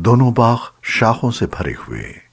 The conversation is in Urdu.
دونوں باغ شاخوں سے بھرے ہوئے۔